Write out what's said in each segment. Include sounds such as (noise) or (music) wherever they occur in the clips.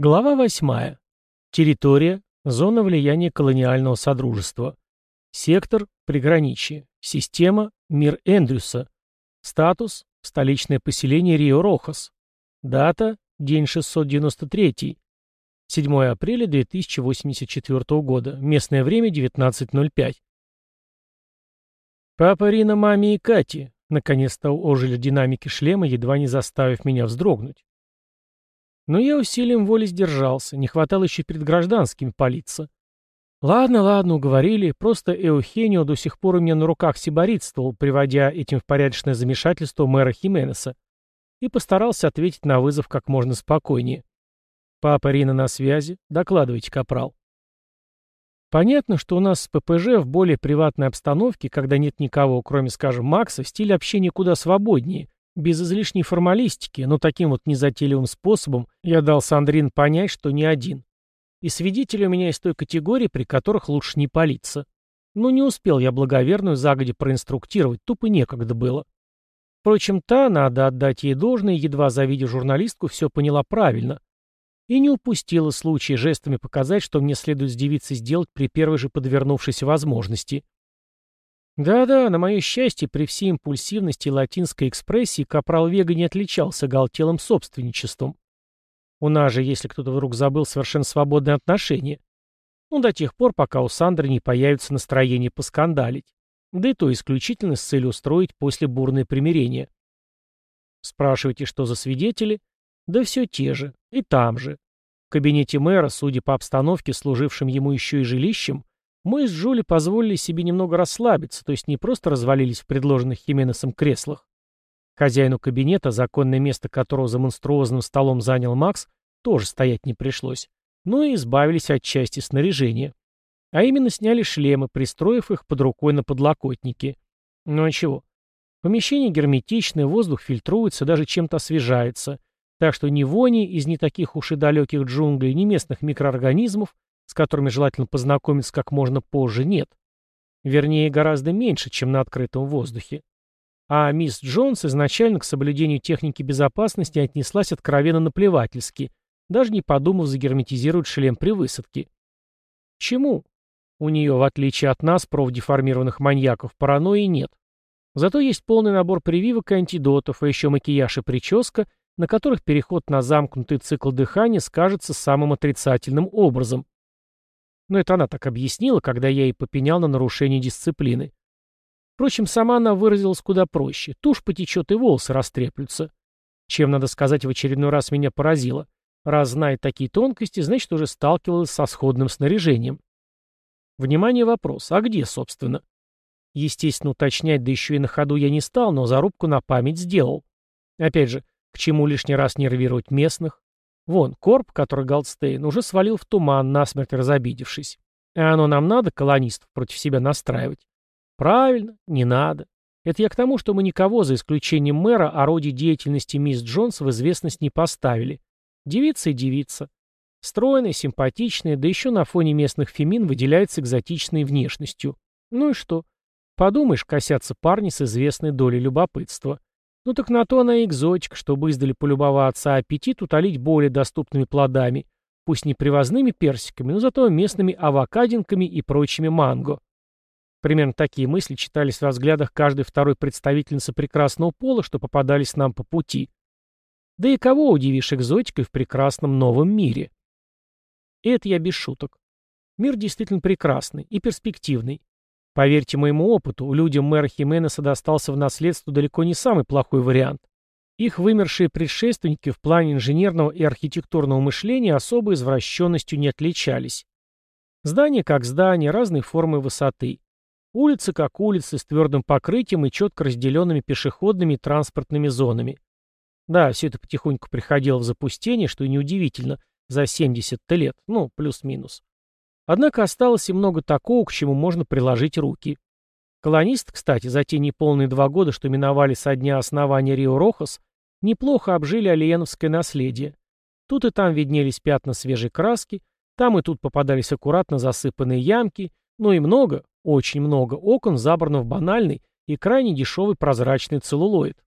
Глава 8. Территория. Зона влияния колониального содружества. Сектор. Приграничие. Система. Мир Эндрюса. Статус. Столичное поселение Рио-Рохас. Дата. День 693. 7 апреля 2084 года. Местное время 19.05. Папа Рина, маме и Кате. Наконец-то ожили динамики шлема, едва не заставив меня вздрогнуть. Но я усилием воли сдержался, не хватало еще перед гражданскими палиться. Ладно, ладно, уговорили, просто Эухенио до сих пор у меня на руках сиборитствовал, приводя этим в порядочное замешательство мэра Хименеса, и постарался ответить на вызов как можно спокойнее. «Папа Рина на связи. Докладывайте, капрал». Понятно, что у нас с ППЖ в более приватной обстановке, когда нет никого, кроме, скажем, Макса, стиль общения куда свободнее, без излишней формалистики, но таким вот незатейливым способом я дал Сандрин понять, что не один. И свидетели у меня из той категории, при которых лучше не палиться. Но не успел я благоверную загоди проинструктировать, тупо некогда было. Впрочем, та, надо отдать ей должное, едва завидев журналистку, все поняла правильно. И не упустила случая жестами показать, что мне следует с девицей сделать при первой же подвернувшейся возможности. Да-да, на мое счастье, при всей импульсивности латинской экспрессии капрал Вега не отличался галтелым собственничеством. У нас же, если кто-то вдруг забыл, совершенно свободные отношения. Ну, до тех пор, пока у Сандры не появится настроение поскандалить. Да и то исключительно с целью устроить после бурное примирение. Спрашиваете, что за свидетели? Да все те же. И там же. В кабинете мэра, судя по обстановке, служившим ему еще и жилищем, мы с Джули позволили себе немного расслабиться, то есть не просто развалились в предложенных Хименесом креслах. Хозяину кабинета, законное место которого за монструозным столом занял Макс, тоже стоять не пришлось, но и избавились от части снаряжения. А именно сняли шлемы, пристроив их под рукой на подлокотнике. Ну а чего? Помещение герметичное, воздух фильтруется, даже чем-то освежается. Так что ни вони из не таких уж и далеких джунглей, ни местных микроорганизмов с которыми желательно познакомиться как можно позже, нет. Вернее, гораздо меньше, чем на открытом воздухе. А мисс Джонс изначально к соблюдению техники безопасности отнеслась откровенно наплевательски, даже не подумав загерметизировать шлем при высадке. Чему? У нее, в отличие от нас, профдеформированных маньяков, паранойи нет. Зато есть полный набор прививок и антидотов, а еще макияж и прическа, на которых переход на замкнутый цикл дыхания скажется самым отрицательным образом. Но это она так объяснила, когда я ей попенял на нарушение дисциплины. Впрочем, сама она выразилась куда проще. Тушь потечет и волосы растреплются. Чем, надо сказать, в очередной раз меня поразило. Раз знает такие тонкости, значит, уже сталкивалась со сходным снаряжением. Внимание, вопрос. А где, собственно? Естественно, уточнять, да еще и на ходу я не стал, но зарубку на память сделал. Опять же, к чему лишний раз нервировать местных? Вон, корп, который Голдстейн, уже свалил в туман, насмерть разобидевшись. А оно нам надо, колонистов, против себя настраивать? Правильно, не надо. Это я к тому, что мы никого, за исключением мэра, о роде деятельности мисс Джонс в известность не поставили. Девица и девица. Стройная, симпатичная, да еще на фоне местных фемин выделяется экзотичной внешностью. Ну и что? Подумаешь, косятся парни с известной долей любопытства. Ну так на то она и экзотика, чтобы издали полюбоваться, а аппетит утолить более доступными плодами, пусть не привозными персиками, но зато местными авокадинками и прочими манго. Примерно такие мысли читались в взглядах каждой второй представительницы прекрасного пола, что попадались нам по пути. Да и кого удивишь экзотикой в прекрасном новом мире? И это я без шуток. Мир действительно прекрасный и перспективный. Поверьте моему опыту, людям мэра Хименеса достался в наследство далеко не самый плохой вариант. Их вымершие предшественники в плане инженерного и архитектурного мышления особой извращенностью не отличались. Здания как здания, разной формы и высоты. Улицы как улицы с твердым покрытием и четко разделенными пешеходными и транспортными зонами. Да, все это потихоньку приходило в запустение, что и неудивительно, за 70 лет, ну, плюс-минус. Однако осталось и много такого, к чему можно приложить руки. Колонисты, кстати, за те неполные два года, что миновали со дня основания Рио-Рохас, неплохо обжили алиеновское наследие. Тут и там виднелись пятна свежей краски, там и тут попадались аккуратно засыпанные ямки, но и много, очень много окон забрано в банальный и крайне дешевый прозрачный целлулоид.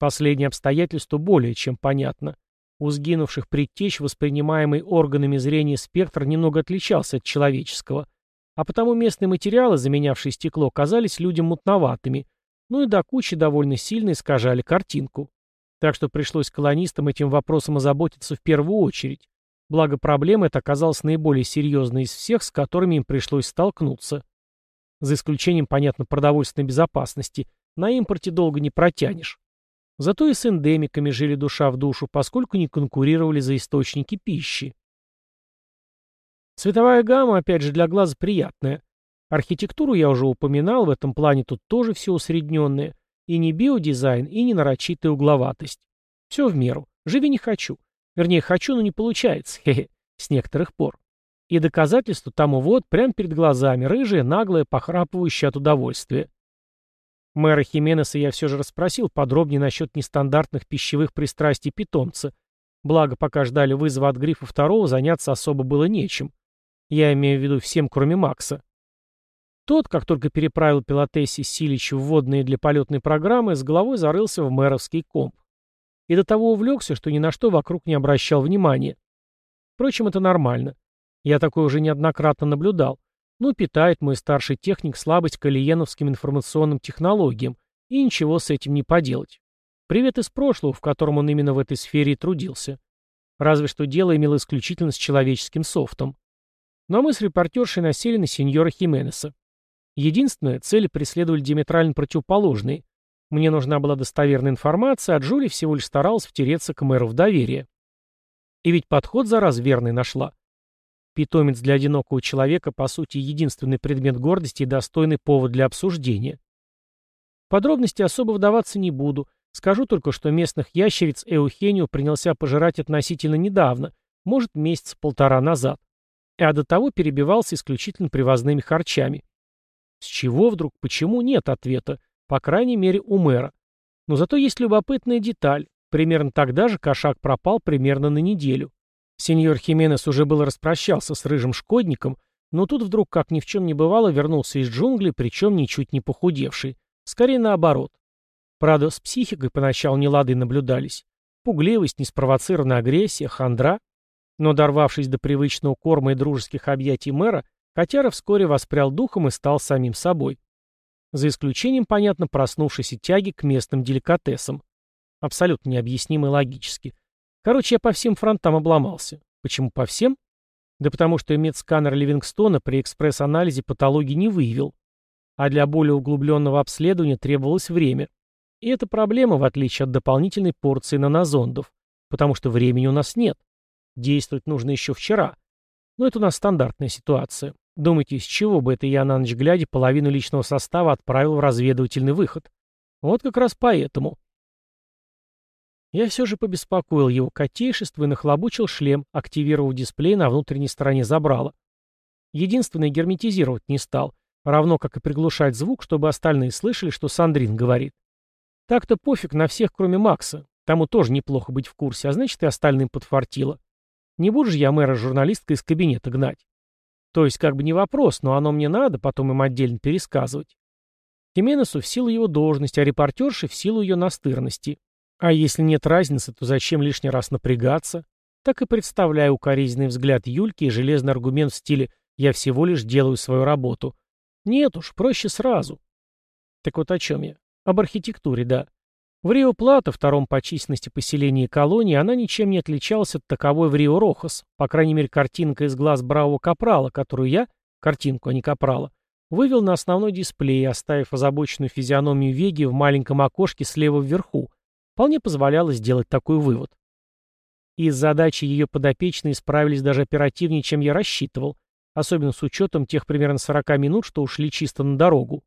Последнее обстоятельство более чем понятно. У сгинувших предтеч воспринимаемый органами зрения спектр немного отличался от человеческого, а потому местные материалы, заменявшие стекло, казались людям мутноватыми, ну и до кучи довольно сильно искажали картинку. Так что пришлось колонистам этим вопросом озаботиться в первую очередь. Благо проблема эта оказалась наиболее серьезной из всех, с которыми им пришлось столкнуться. За исключением, понятно, продовольственной безопасности, на импорте долго не протянешь. Зато и с эндемиками жили душа в душу, поскольку не конкурировали за источники пищи. Цветовая гамма, опять же, для глаза приятная. Архитектуру я уже упоминал, в этом плане тут тоже все усредненное. И не биодизайн, и не нарочитая угловатость. Все в меру. Живи не хочу. Вернее, хочу, но не получается. (laughs) Хе-хе. С некоторых пор. И доказательство тому вот, прямо перед глазами, рыжая, наглая, похрапывающая от удовольствия. Мэра Хименеса я все же расспросил подробнее насчет нестандартных пищевых пристрастий питомца. Благо, пока ждали вызова от грифа второго, заняться особо было нечем. Я имею в виду всем, кроме Макса. Тот, как только переправил Пилотесси Силич вводные для полетной программы, с головой зарылся в мэровский комп. И до того увлекся, что ни на что вокруг не обращал внимания. Впрочем, это нормально. Я такое уже неоднократно наблюдал. Ну, питает мой старший техник слабость к алиеновским информационным технологиям, и ничего с этим не поделать. Привет из прошлого, в котором он именно в этой сфере и трудился. Разве что дело имело исключительно с человеческим софтом. Но мы с репортершей насели на сеньора Хименеса. Единственное, цели преследовали диаметрально противоположные. Мне нужна была достоверная информация, а Джули всего лишь старалась втереться к мэру в доверие. И ведь подход за раз верный нашла. Питомец для одинокого человека, по сути, единственный предмет гордости и достойный повод для обсуждения. Подробности особо вдаваться не буду. Скажу только, что местных ящериц Эухенио принялся пожирать относительно недавно, может, месяц полтора назад. А до того перебивался исключительно привозными харчами. С чего вдруг, почему нет ответа, по крайней мере у мэра. Но зато есть любопытная деталь. Примерно тогда же кошак пропал примерно на неделю. Сеньор Хименес уже было распрощался с рыжим шкодником, но тут вдруг, как ни в чем не бывало, вернулся из джунглей, причем ничуть не похудевший. Скорее наоборот. Правда, с психикой поначалу нелады наблюдались. Пугливость, неспровоцированная агрессия, хандра. Но, дорвавшись до привычного корма и дружеских объятий мэра, Котяра вскоре воспрял духом и стал самим собой. За исключением, понятно, проснувшейся тяги к местным деликатесам. Абсолютно необъяснимо логически. Короче, я по всем фронтам обломался. Почему по всем? Да потому что медсканер Ливингстона при экспресс-анализе патологии не выявил. А для более углубленного обследования требовалось время. И это проблема, в отличие от дополнительной порции нанозондов. Потому что времени у нас нет. Действовать нужно еще вчера. Но это у нас стандартная ситуация. Думаете, с чего бы это я на ночь глядя половину личного состава отправил в разведывательный выход? Вот как раз поэтому. Я все же побеспокоил его котейшество и нахлобучил шлем, активировав дисплей на внутренней стороне забрала. Единственное, герметизировать не стал, равно как и приглушать звук, чтобы остальные слышали, что Сандрин говорит. Так-то пофиг на всех, кроме Макса. Тому тоже неплохо быть в курсе, а значит и остальным подфартило. Не буду же я мэра журналистка из кабинета гнать. То есть как бы не вопрос, но оно мне надо потом им отдельно пересказывать. Хименесу в силу его должности, а репортерше в силу ее настырности. А если нет разницы, то зачем лишний раз напрягаться? Так и представляю укоризненный взгляд Юльки и железный аргумент в стиле «я всего лишь делаю свою работу». Нет уж, проще сразу. Так вот о чем я? Об архитектуре, да. В Рио-Плата, втором по численности поселении колонии, она ничем не отличалась от таковой в Рио-Рохас, по крайней мере, картинка из глаз бравого капрала, которую я, картинку, а не капрала, вывел на основной дисплей, оставив озабоченную физиономию Веги в маленьком окошке слева вверху, вполне позволяло сделать такой вывод. И с задачей ее подопечные справились даже оперативнее, чем я рассчитывал, особенно с учетом тех примерно 40 минут, что ушли чисто на дорогу.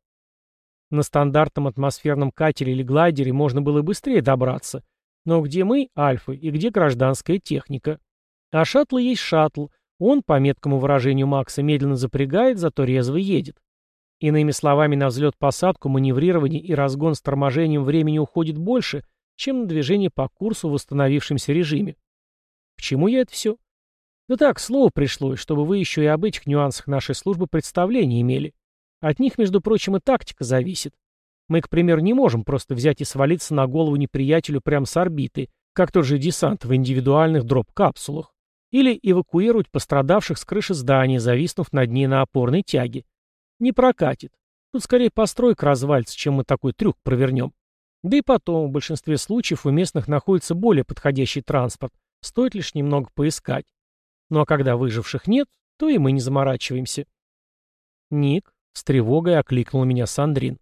На стандартном атмосферном катере или глайдере можно было быстрее добраться. Но где мы, альфы, и где гражданская техника? А шаттл есть шаттл. Он, по меткому выражению Макса, медленно запрягает, зато резво едет. Иными словами, на взлет-посадку, маневрирование и разгон с торможением времени уходит больше, чем на движение по курсу в восстановившемся режиме. К чему я это все? Да так, слово пришлось, чтобы вы еще и об этих нюансах нашей службы представления имели. От них, между прочим, и тактика зависит. Мы, к примеру, не можем просто взять и свалиться на голову неприятелю прямо с орбиты, как тот же десант в индивидуальных дроп-капсулах, или эвакуировать пострадавших с крыши здания, зависнув над ней на опорной тяге. Не прокатит. Тут скорее постройка развалится, чем мы такой трюк провернем. Да и потом, в большинстве случаев у местных находится более подходящий транспорт, стоит лишь немного поискать. Ну а когда выживших нет, то и мы не заморачиваемся. Ник с тревогой окликнул меня Сандрин.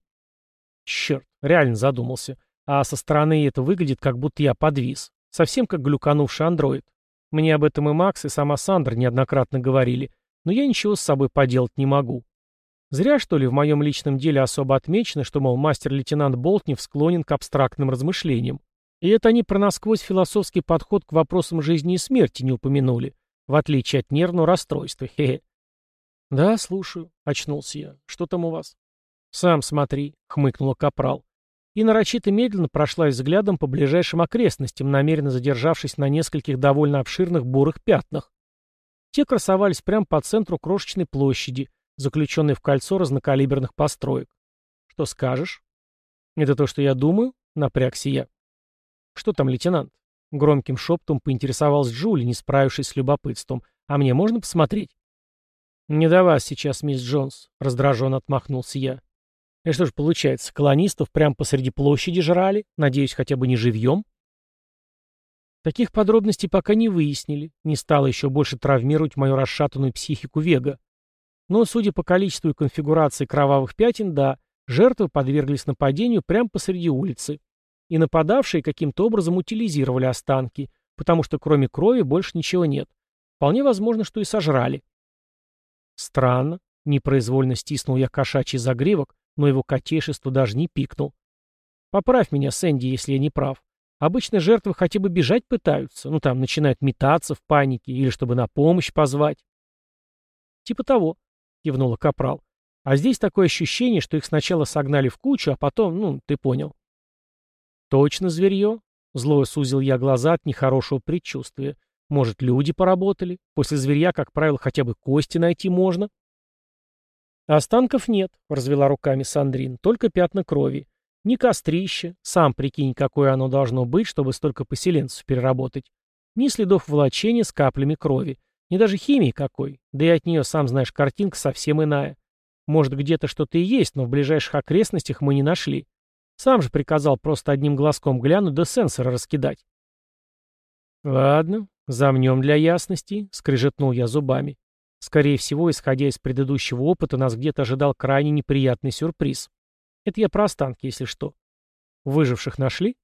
Черт, реально задумался. А со стороны это выглядит, как будто я подвис. Совсем как глюканувший андроид. Мне об этом и Макс, и сама Сандра неоднократно говорили, но я ничего с собой поделать не могу. Зря, что ли, в моем личном деле особо отмечено, что, мол, мастер-лейтенант Болтнев склонен к абстрактным размышлениям. И это они про насквозь философский подход к вопросам жизни и смерти не упомянули, в отличие от нервного расстройства. Хе-хе. «Да, слушаю», — очнулся я. «Что там у вас?» «Сам смотри», — хмыкнула Капрал. И нарочито медленно прошлась взглядом по ближайшим окрестностям, намеренно задержавшись на нескольких довольно обширных бурых пятнах. Те красовались прямо по центру крошечной площади — заключенный в кольцо разнокалиберных построек. Что скажешь? Это то, что я думаю? Напрягся я. Что там, лейтенант? Громким шептом поинтересовалась Джули, не справившись с любопытством. А мне можно посмотреть? Не до вас сейчас, мисс Джонс, раздраженно отмахнулся я. И что ж получается, колонистов прямо посреди площади жрали? Надеюсь, хотя бы не живьем? Таких подробностей пока не выяснили. Не стало еще больше травмировать мою расшатанную психику Вега. Но, судя по количеству и конфигурации кровавых пятен, да, жертвы подверглись нападению прямо посреди улицы. И нападавшие каким-то образом утилизировали останки, потому что кроме крови больше ничего нет. Вполне возможно, что и сожрали. Странно. Непроизвольно стиснул я кошачий загривок, но его котейшество даже не пикнул. Поправь меня, Сэнди, если я не прав. Обычно жертвы хотя бы бежать пытаются, ну там начинают метаться в панике или чтобы на помощь позвать. Типа того. — кивнула Капрал. «А здесь такое ощущение, что их сначала согнали в кучу, а потом, ну, ты понял». «Точно зверье?» — зло сузил я глаза от нехорошего предчувствия. «Может, люди поработали? После зверья, как правило, хотя бы кости найти можно?» «Останков нет», — развела руками Сандрин, — «только пятна крови. Ни кострище, сам прикинь, какое оно должно быть, чтобы столько поселенцев переработать. Ни следов волочения с каплями крови. Не даже химии какой, да и от нее, сам знаешь, картинка совсем иная. Может, где-то что-то и есть, но в ближайших окрестностях мы не нашли. Сам же приказал просто одним глазком глянуть да сенсоры раскидать. «Ладно, замнем для ясности», — скрежетнул я зубами. Скорее всего, исходя из предыдущего опыта, нас где-то ожидал крайне неприятный сюрприз. Это я про останки, если что. Выживших нашли?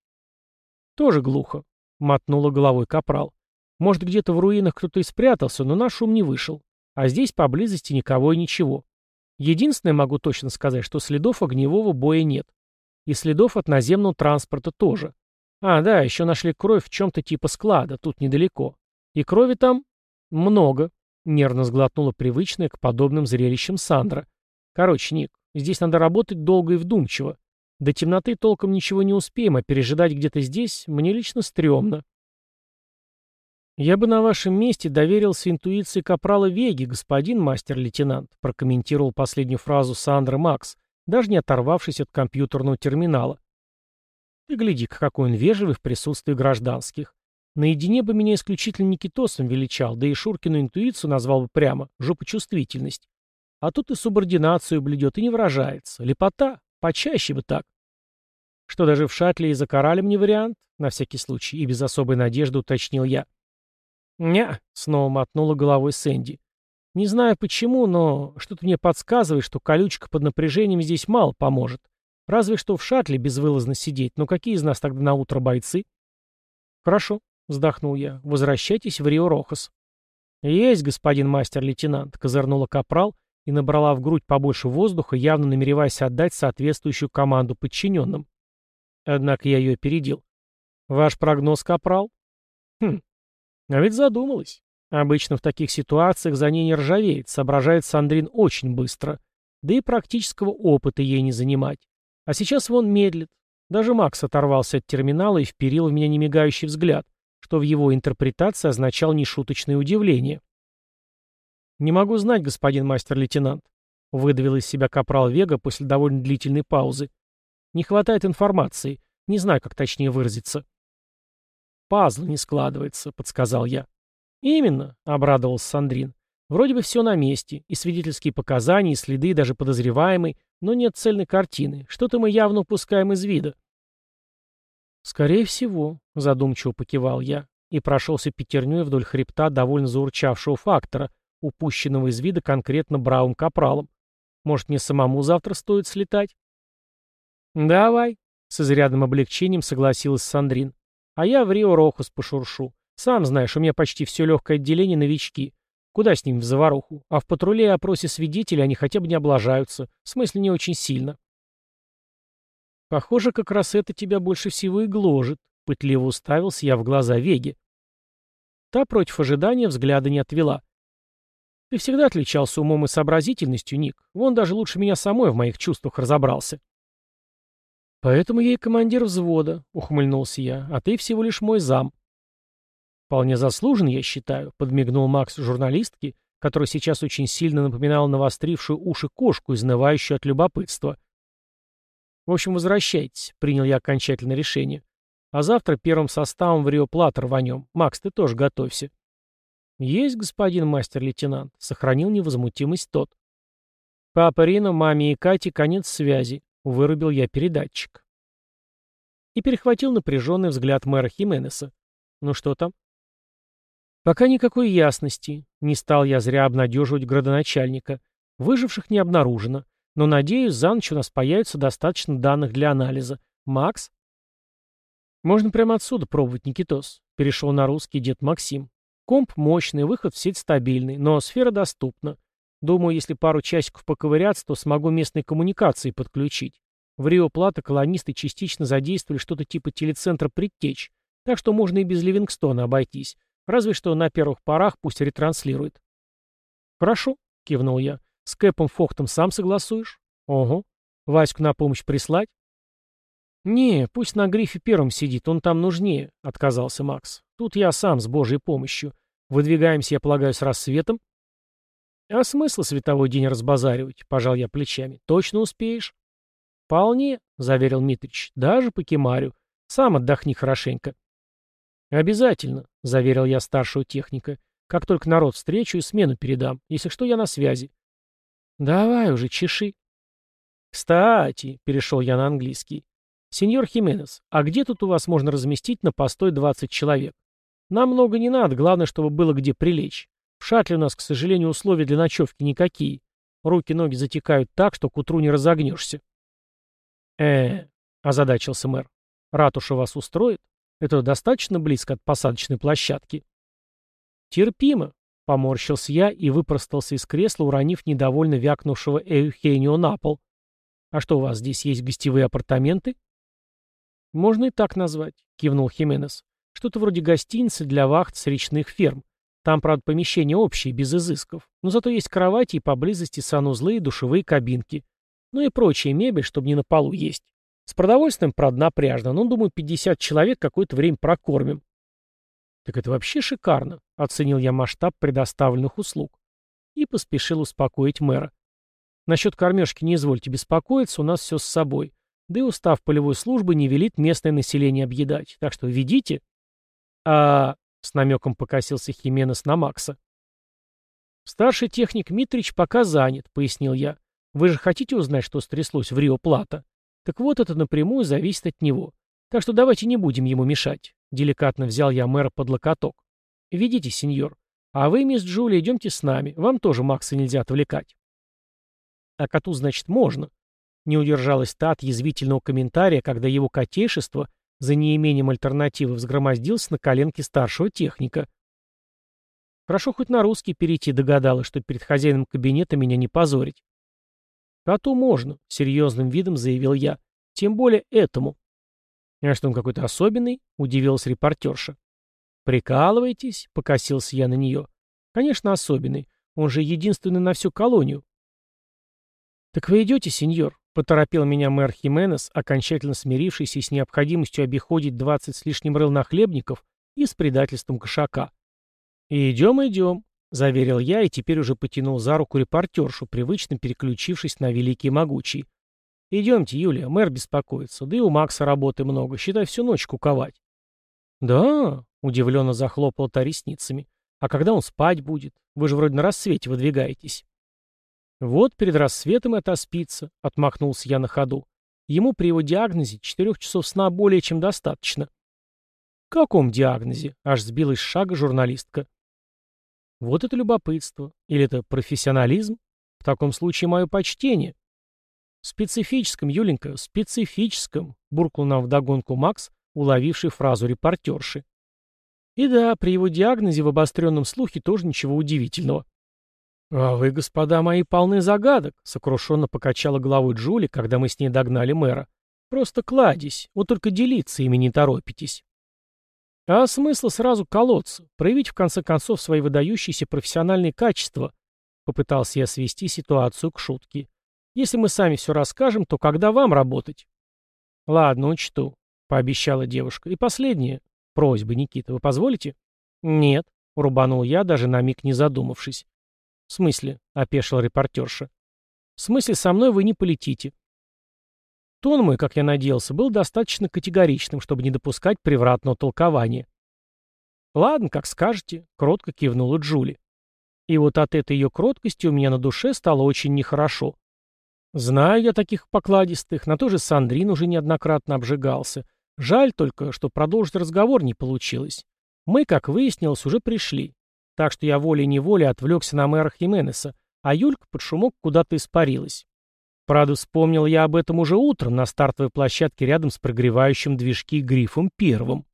Тоже глухо, — мотнула головой капрал. Может, где-то в руинах кто-то и спрятался, но наш шум не вышел. А здесь поблизости никого и ничего. Единственное, могу точно сказать, что следов огневого боя нет. И следов от наземного транспорта тоже. А, да, еще нашли кровь в чем-то типа склада, тут недалеко. И крови там много. Нервно сглотнула привычная к подобным зрелищам Сандра. Короче, Ник, здесь надо работать долго и вдумчиво. До темноты толком ничего не успеем, а пережидать где-то здесь мне лично стрёмно. «Я бы на вашем месте доверился интуиции капрала Веги, господин мастер-лейтенант», прокомментировал последнюю фразу Сандра Макс, даже не оторвавшись от компьютерного терминала. «Ты гляди-ка, какой он вежливый в присутствии гражданских. Наедине бы меня исключительно Никитосом величал, да и Шуркину интуицию назвал бы прямо жопочувствительность. А тут и субординацию бледет, и не выражается. Лепота, почаще бы так. Что даже в шатле и за коралем не вариант, на всякий случай, и без особой надежды уточнил я. «Не», — снова мотнула головой Сэнди. «Не знаю почему, но что-то мне подсказывает, что колючка под напряжением здесь мало поможет. Разве что в шаттле безвылазно сидеть, но какие из нас тогда на утро бойцы?» «Хорошо», — вздохнул я, — «возвращайтесь в Рио-Рохас». «Есть, господин мастер-лейтенант», — козырнула капрал и набрала в грудь побольше воздуха, явно намереваясь отдать соответствующую команду подчиненным. Однако я ее опередил. «Ваш прогноз, капрал?» «Хм, а ведь задумалась. Обычно в таких ситуациях за ней не ржавеет, соображает Сандрин очень быстро. Да и практического опыта ей не занимать. А сейчас вон медлит. Даже Макс оторвался от терминала и вперил в меня немигающий взгляд, что в его интерпретации означал нешуточное удивление. «Не могу знать, господин мастер-лейтенант», — выдавил из себя капрал Вега после довольно длительной паузы. «Не хватает информации. Не знаю, как точнее выразиться». Пазл не складывается», — подсказал я. «Именно», — обрадовался Сандрин. «Вроде бы все на месте, и свидетельские показания, и следы, и даже подозреваемый, но нет цельной картины. Что-то мы явно упускаем из вида». «Скорее всего», — задумчиво покивал я и прошелся пятерней вдоль хребта довольно заурчавшего фактора, упущенного из вида конкретно бравым капралом. Может, мне самому завтра стоит слетать? «Давай», — с изрядным облегчением согласилась Сандрин. «А я в Рио-Рохус пошуршу. Сам знаешь, у меня почти все легкое отделение новички. Куда с ним в заваруху? А в патруле и опросе свидетелей они хотя бы не облажаются. В смысле, не очень сильно». «Похоже, как раз это тебя больше всего и гложет», — пытливо уставился я в глаза Веги. Та против ожидания взгляда не отвела. Ты всегда отличался умом и сообразительностью, Ник. Вон даже лучше меня самой в моих чувствах разобрался. Поэтому я и командир взвода, ухмыльнулся я, а ты всего лишь мой зам. Вполне заслужен, я считаю, подмигнул Макс журналистке, которая сейчас очень сильно напоминала навострившую уши кошку, изнывающую от любопытства. В общем, возвращайтесь, принял я окончательное решение. А завтра первым составом в Рио-Плата рванем. Макс, ты тоже готовься. «Есть, господин мастер-лейтенант», — сохранил невозмутимость тот. «Папа Рино, маме и Кате конец связи», — вырубил я передатчик. И перехватил напряженный взгляд мэра Хименеса. «Ну что там?» «Пока никакой ясности. Не стал я зря обнадеживать градоначальника. Выживших не обнаружено. Но, надеюсь, за ночь у нас появится достаточно данных для анализа. Макс?» «Можно прямо отсюда пробовать, Никитос», — перешел на русский дед Максим. Комп мощный, выход в сеть стабильный, но сфера доступна. Думаю, если пару часиков поковыряться, то смогу местные коммуникации подключить. В Рио Плата колонисты частично задействовали что-то типа телецентра предтеч, так что можно и без Ливингстона обойтись. Разве что на первых порах пусть ретранслирует. «Хорошо», — кивнул я. «С Кэпом Фохтом сам согласуешь?» «Ого. Ваську на помощь прислать?» «Не, пусть на грифе первым сидит, он там нужнее», — отказался Макс. «Тут я сам с божьей помощью. Выдвигаемся, я полагаю, с рассветом?» «А смысл световой день разбазаривать?» — пожал я плечами. «Точно успеешь?» «Вполне», — заверил Митрич. «Даже по кемарю. Сам отдохни хорошенько». «Обязательно», — заверил я старшего техника. «Как только народ встречу и смену передам. Если что, я на связи». «Давай уже, чеши». «Кстати», — перешел я на английский, «Сеньор Хименес, а где тут у вас можно разместить на постой 20 человек? Нам много не надо, главное, чтобы было где прилечь. В шатле у нас, к сожалению, условия для ночевки никакие. Руки-ноги затекают так, что к утру не разогнешься». «Э-э», озадачился мэр, — «ратуша вас устроит? Это достаточно близко от посадочной площадки?» «Терпимо», — поморщился я и выпростался из кресла, уронив недовольно вякнувшего Эухенио на пол. «А что, у вас здесь есть гостевые апартаменты?» «Можно и так назвать», — кивнул Хименес. «Что-то вроде гостиницы для вахт с речных ферм. Там, правда, помещения общие, без изысков. Но зато есть кровати и поблизости санузлы и душевые кабинки. Ну и прочая мебель, чтобы не на полу есть. С продовольствием, правда, напряжно, но, думаю, 50 человек какое-то время прокормим». «Так это вообще шикарно», — оценил я масштаб предоставленных услуг. И поспешил успокоить мэра. «Насчет кормежки не извольте беспокоиться, у нас все с собой. Да и устав полевой службы не велит местное население объедать. Так что ведите. А... С намеком покосился Хименес на Макса. «Старший техник Митрич пока занят», — пояснил я. «Вы же хотите узнать, что стряслось в Рио-Плата? Так вот, это напрямую зависит от него. Так что давайте не будем ему мешать». Деликатно взял я мэра под локоток. «Ведите, сеньор. А вы, мисс Джулия, идемте с нами. Вам тоже Макса нельзя отвлекать». «А коту, значит, можно. Не удержалась та от язвительного комментария, когда его котейшество за неимением альтернативы взгромоздился на коленки старшего техника. Хорошо хоть на русский перейти догадалась, что перед хозяином кабинета меня не позорить. «Коту можно», — серьезным видом заявил я. «Тем более этому». «А что он какой-то особенный?» — удивилась репортерша. «Прикалываетесь?» — покосился я на нее. «Конечно, особенный. Он же единственный на всю колонию». «Так вы идете, сеньор?» Поторопил меня мэр Хименес, окончательно смирившийся с необходимостью обиходить двадцать с лишним рыл нахлебников и с предательством кошака. «Идем, идем», — заверил я и теперь уже потянул за руку репортершу, привычно переключившись на великий могучий. «Идемте, Юлия, мэр беспокоится, да и у Макса работы много, считай, всю ночь куковать». Да, удивленно захлопал та ресницами. А когда он спать будет? Вы же вроде на рассвете выдвигаетесь. Вот перед рассветом это спится, отмахнулся я на ходу. Ему при его диагнозе четырех часов сна более чем достаточно. «В каком диагнозе?» — аж сбилась с шага журналистка. «Вот это любопытство. Или это профессионализм? В таком случае мое почтение». «В специфическом, Юленька, в специфическом», — буркнул нам вдогонку Макс, уловивший фразу репортерши. И да, при его диагнозе в обостренном слухе тоже ничего удивительного. «А вы, господа мои, полны загадок», — сокрушенно покачала головой Джули, когда мы с ней догнали мэра. «Просто кладись, вот только делиться ими не торопитесь». А смысл сразу колоться, проявить в конце концов свои выдающиеся профессиональные качества, попытался я свести ситуацию к шутке. Если мы сами все расскажем, то когда вам работать? Ладно, учту, пообещала девушка. И последнее. Просьба, Никита, вы позволите? Нет, рубанул я, даже на миг не задумавшись. В смысле? опешил репортерша. В смысле, со мной вы не полетите. Тон мой, как я надеялся, был достаточно категоричным, чтобы не допускать превратного толкования. «Ладно, как скажете», — кротко кивнула Джули. И вот от этой ее кроткости у меня на душе стало очень нехорошо. Знаю я таких покладистых, на то же Сандрин уже неоднократно обжигался. Жаль только, что продолжить разговор не получилось. Мы, как выяснилось, уже пришли. Так что я волей-неволей отвлекся на мэра Хименеса, а Юлька под шумок куда-то испарилась. Правда, вспомнил я об этом уже утром на стартовой площадке рядом с прогревающим движки грифом первым.